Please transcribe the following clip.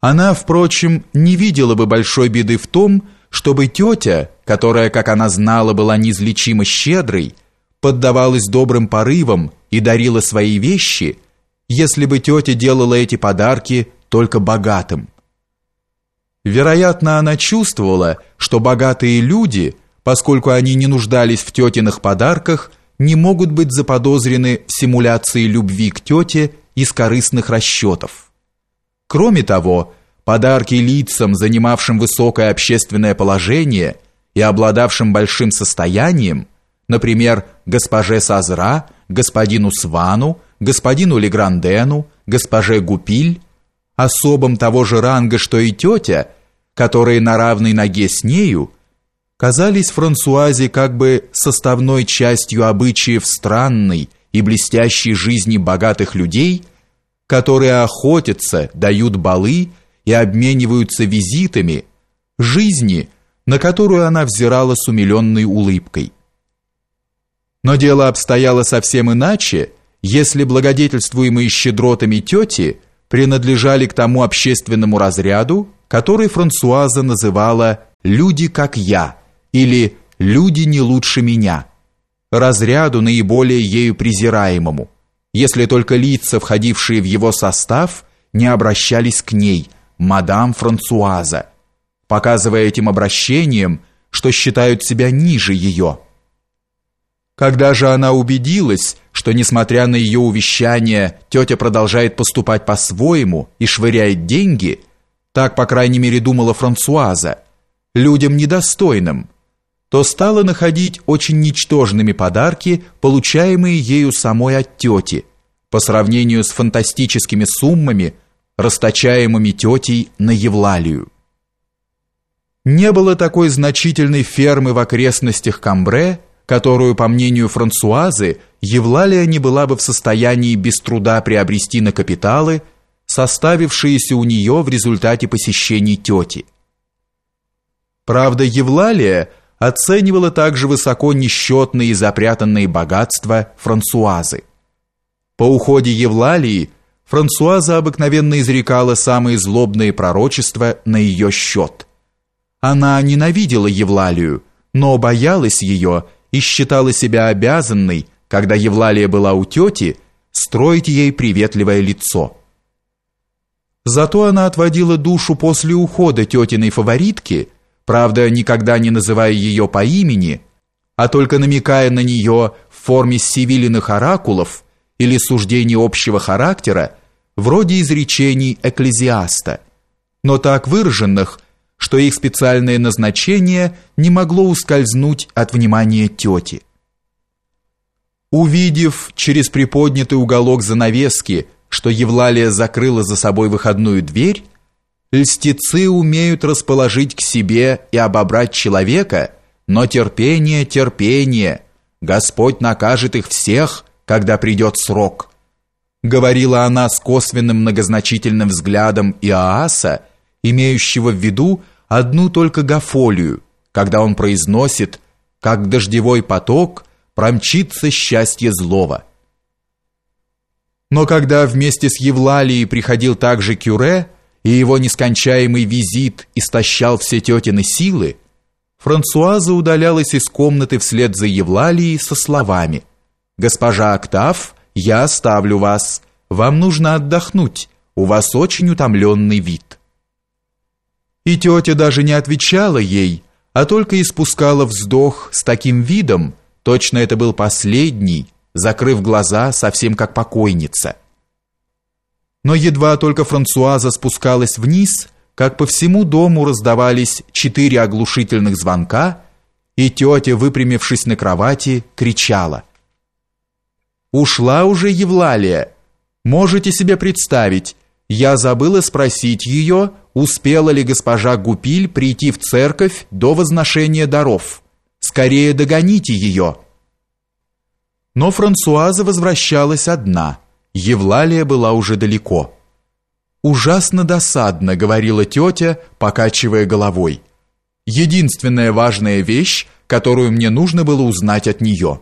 Она, впрочем, не видела бы большой беды в том, чтобы тетя, которая, как она знала, была неизлечимо щедрой, поддавалась добрым порывам и дарила свои вещи, если бы тетя делала эти подарки только богатым. Вероятно, она чувствовала, что богатые люди, поскольку они не нуждались в тетиных подарках, не могут быть заподозрены в симуляции любви к тете из корыстных расчетов. Кроме того, подарки лицам, занимавшим высокое общественное положение и обладавшим большим состоянием, например, госпоже Сазра, господину Свану, господину Леграндену, госпоже Гупиль, особам того же ранга, что и тетя, которые на равной ноге с нею, казались Франсуазе как бы составной частью обычаев странной и блестящей жизни богатых людей, которые охотятся, дают балы и обмениваются визитами, жизни, на которую она взирала с умиленной улыбкой. Но дело обстояло совсем иначе, если благодетельствуемые щедротами тети принадлежали к тому общественному разряду, который Франсуаза называла «люди как я» или «люди не лучше меня», разряду наиболее ею презираемому, если только лица, входившие в его состав, не обращались к ней, мадам Франсуаза, показывая этим обращением, что считают себя ниже ее. Когда же она убедилась, что, несмотря на ее увещания, тетя продолжает поступать по-своему и швыряет деньги, так, по крайней мере, думала Франсуаза, людям недостойным, то стала находить очень ничтожными подарки, получаемые ею самой от тети, по сравнению с фантастическими суммами, расточаемыми тетей на Евлалию. Не было такой значительной фермы в окрестностях Камбре, которую, по мнению Франсуазы, Евлалия не была бы в состоянии без труда приобрести на капиталы, составившиеся у нее в результате посещений тети. Правда, Евлалия оценивала также высоко несчетные и запрятанные богатства Франсуазы. По уходе Евлалии Франсуаза обыкновенно изрекала самые злобные пророчества на ее счет. Она ненавидела Евлалию, но боялась ее и считала себя обязанной, когда Евлалия была у тети, строить ей приветливое лицо. Зато она отводила душу после ухода тетиной фаворитки, правда, никогда не называя ее по имени, а только намекая на нее в форме сивилиных оракулов или суждений общего характера, вроде изречений экклезиаста, но так выраженных, что их специальное назначение не могло ускользнуть от внимания тети. Увидев через приподнятый уголок занавески, что Евлалия закрыла за собой выходную дверь, льстецы умеют расположить к себе и обобрать человека, но терпение, терпение, Господь накажет их всех, когда придет срок. Говорила она с косвенным многозначительным взглядом Иоаса, имеющего в виду одну только Гафолию, когда он произносит «как дождевой поток промчится счастье злого». Но когда вместе с Евлалией приходил также Кюре, и его нескончаемый визит истощал все тетины силы, Франсуаза удалялась из комнаты вслед за Евлалией со словами «Госпожа Октав, я оставлю вас. Вам нужно отдохнуть. У вас очень утомленный вид». И тетя даже не отвечала ей, а только испускала вздох с таким видом, точно это был последний, закрыв глаза, совсем как покойница. Но едва только Франсуаза спускалась вниз, как по всему дому раздавались четыре оглушительных звонка, и тетя, выпрямившись на кровати, кричала. «Ушла уже Евлалия. Можете себе представить, я забыла спросить ее, успела ли госпожа Гупиль прийти в церковь до возношения даров. Скорее догоните ее». Но Франсуаза возвращалась одна. Евлалия была уже далеко. «Ужасно досадно», — говорила тетя, покачивая головой. «Единственная важная вещь, которую мне нужно было узнать от нее».